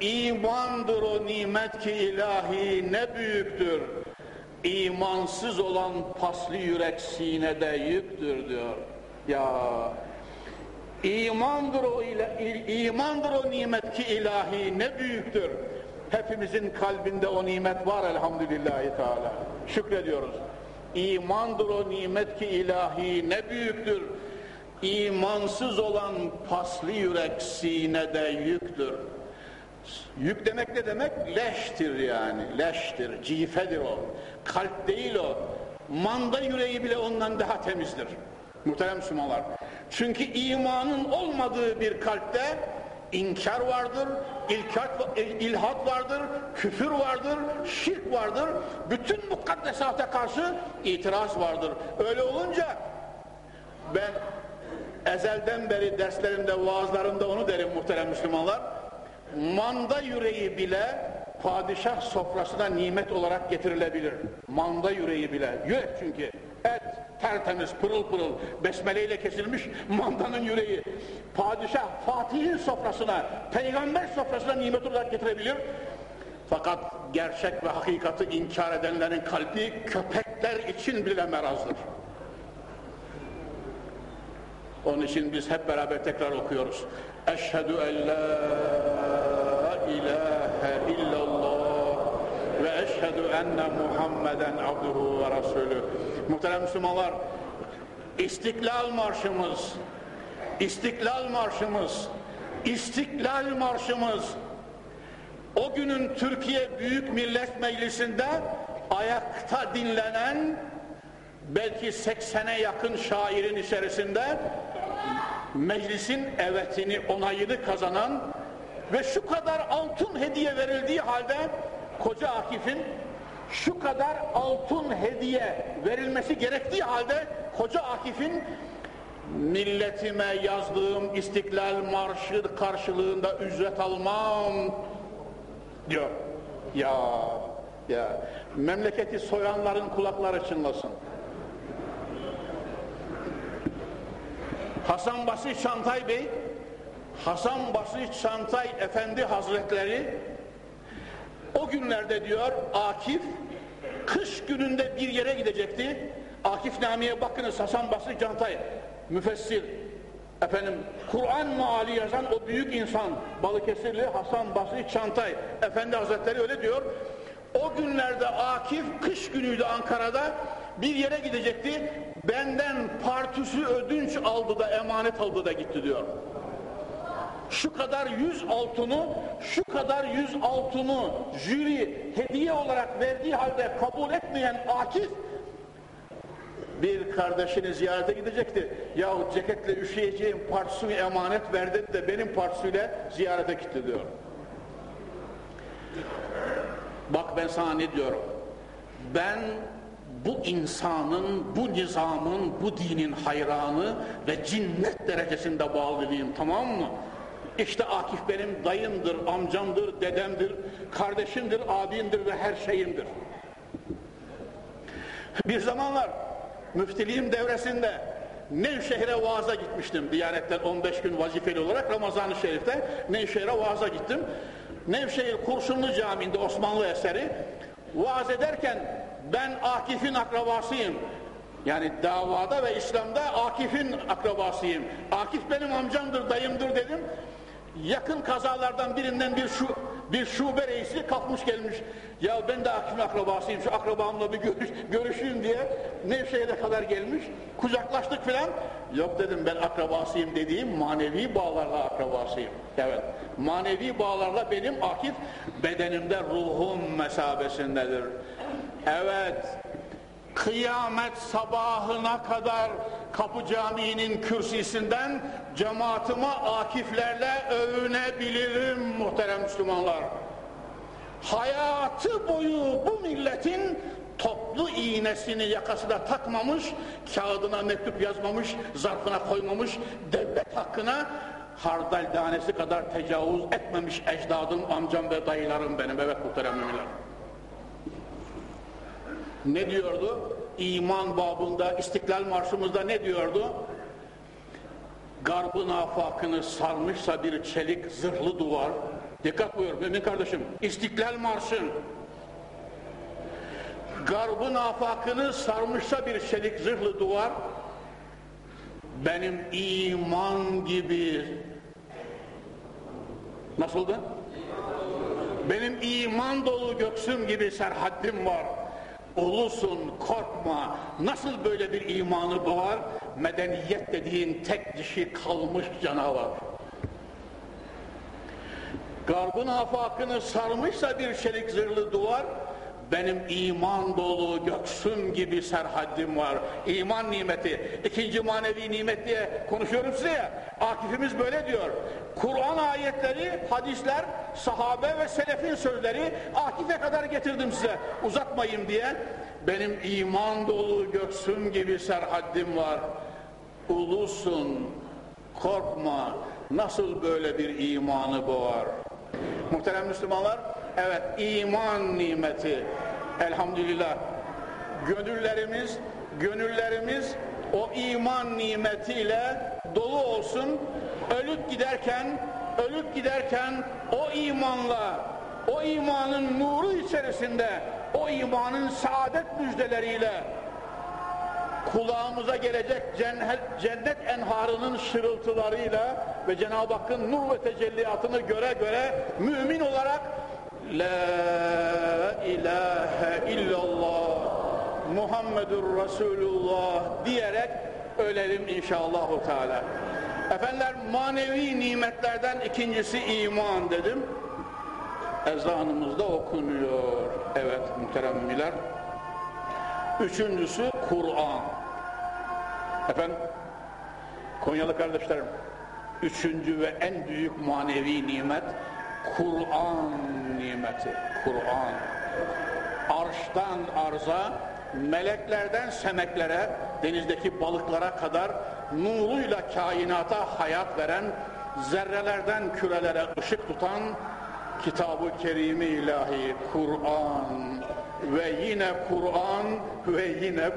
İmandır o nimet ki ilahi ne büyüktür. İmansız olan paslı yürek sinede yüktür diyor. Ya imandır o imandır o nimet ki ilahi ne büyüktür. Hepimizin kalbinde o nimet var elhamdülillahi teala. Şükrediyoruz. İmandır o nimet ki ilahi ne büyüktür. İmansız olan paslı yürek sinede yüktür. Yük demek ne demek? Leştir yani, leştir, cifedir o. Kalp değil o. Manda yüreği bile ondan daha temizdir. Muhterem Müslümanlar. Çünkü imanın olmadığı bir kalpte inkar vardır, ilkat, ilhat vardır, küfür vardır, şirk vardır. Bütün mukaddesata karşı itiraz vardır. Öyle olunca ben ezelden beri derslerimde, vaazlarımda onu derim muhterem Müslümanlar. Manda yüreği bile padişah sofrasına nimet olarak getirilebilir. Manda yüreği bile. Yürek çünkü. Et tertemiz, pırıl pırıl, besmeleyle kesilmiş mandanın yüreği. Padişah Fatih'in sofrasına, peygamber sofrasına nimet olarak getirebilir. Fakat gerçek ve hakikati inkar edenlerin kalbi köpekler için bile merazdır. Onun için biz hep beraber tekrar okuyoruz. Eşhedü en la ilahe illallah ve eşhedü enne Muhammeden abduhu ve resulü. Muhterem Müslümanlar, İstiklal Marşımız, İstiklal Marşımız, İstiklal Marşımız, o günün Türkiye Büyük Millet Meclisi'nde ayakta dinlenen belki 80'e yakın şairin içerisinde meclisin evetini, onayını kazanan ve şu kadar altın hediye verildiği halde Koca Akif'in şu kadar altın hediye verilmesi gerektiği halde Koca Akif'in milletime yazdığım İstiklal Marşı karşılığında ücret almam diyor. Ya ya memleketi soyanların kulakları çınlasın. Hasan Basri Çantay Bey, Hasan Basri Çantay Efendi Hazretleri o günlerde diyor Akif kış gününde bir yere gidecekti. Akif Nami'ye bakınız Hasan Basri Çantay müfessir efendim Kur'an maali yazan o büyük insan Balıkesirli Hasan Basri Çantay Efendi Hazretleri öyle diyor. O günlerde Akif kış günüydü Ankara'da bir yere gidecekti. Benden partüsü ödünç aldı da emanet aldı da gitti diyor. Şu kadar yüz altını, şu kadar yüz altını jüri hediye olarak verdiği halde kabul etmeyen Akif bir kardeşini ziyarete gidecekti. Yahu ceketle üşüyeceğim partisini emanet verdi de benim partisiyle ziyarete gitti diyor. Bak ben sana ne diyorum. Ben bu insanın, bu nizamın, bu dinin hayranı ve cinnet derecesinde bağlılıyım tamam mı? İşte Akif benim dayımdır, amcamdır, dedemdir, kardeşimdir, abimdir ve her şeyimdir. Bir zamanlar müftiliğim devresinde Nevşehir'e vaaza gitmiştim. Diyanetten 15 gün vazifeli olarak Ramazan-ı Şerif'te Nevşehir'e vaaza gittim. Nevşehir Kurşunlu Camii'nde Osmanlı eseri vaaz ederken ben Akif'in akrabasıyım. Yani davada ve İslam'da Akif'in akrabasıyım. Akif benim amcamdır, dayımdır dedim. Yakın kazalardan birinden bir şu bir şube reisi kalkmış gelmiş. Ya ben de Akif'in akrabasıyım, şu akrabamla bir görüş, görüşeyim diye Nevşehir'e kadar gelmiş. Kucaklaştık filan. Yok dedim ben akrabasıyım dediğim manevi bağlarla akrabasıyım. Evet. Manevi bağlarla benim Akif bedenimde ruhum mesabesindedir. Evet. Kıyamet sabahına kadar Kapı Camii'nin kürsüsünden cemaatime akiflerle övünebilirim muhterem Müslümanlar. Hayatı boyu bu milletin toplu iğnesini yakasına takmamış, kağıdına mektup yazmamış, zarfına koymamış, devlet hakkına hardal tanesi kadar tecavüz etmemiş ecdadım, amcam ve dayılarım benim. Evet muhterem müminler. Ne diyordu? İman babında, İstiklal Marşımızda ne diyordu? Garbın afakını sarmışsa bir çelik zırhlı duvar, Dikkat buyur mümin kardeşim. İstiklal Marşı'nın garbın afakını sarmışsa bir çelik zırhlı duvar benim iman gibi nasıldı? Benim iman dolu göksüm gibi serhaddim var. Ulusun, korkma. Nasıl böyle bir imanı boğar? Medeniyet dediğin tek dişi kalmış canavar. Garbın afakını sarmışsa bir çelik zırhlı duvar, benim iman dolu göksüm gibi serhaddim var. İman nimeti. ikinci manevi nimet diye konuşuyorum size ya. Akifimiz böyle diyor. Kur'an ayetleri, hadisler, sahabe ve selefin sözleri Akif'e kadar getirdim size. Uzatmayayım diye. Benim iman dolu göksüm gibi serhaddim var. Ulusun, korkma. Nasıl böyle bir imanı boğar? Muhterem Müslümanlar, evet iman nimeti elhamdülillah gönüllerimiz, gönüllerimiz o iman nimetiyle dolu olsun. Ölüp giderken, ölüp giderken o imanla, o imanın nuru içerisinde, o imanın saadet müjdeleriyle kulağımıza gelecek cennet, cennet enharının şırıltılarıyla ve Cenab-ı Hakk'ın nur ve tecelliyatını göre göre mümin olarak La ilahe illallah Muhammedur Resulullah diyerek ölelim inşallah Teala. Efendiler manevi nimetlerden ikincisi iman dedim. Ezanımızda okunuyor. Evet muhteremmiler. Üçüncüsü Kur'an. Efendim, Konyalı kardeşlerim, üçüncü ve en büyük manevi nimet Kur'an nimeti. Kur'an. Arştan arza, meleklerden semeklere, denizdeki balıklara kadar nuruyla kainata hayat veren, zerrelerden kürelere ışık tutan Kitab-ı Kerim-i İlahi Kur'an ve yine Kur'an ve yine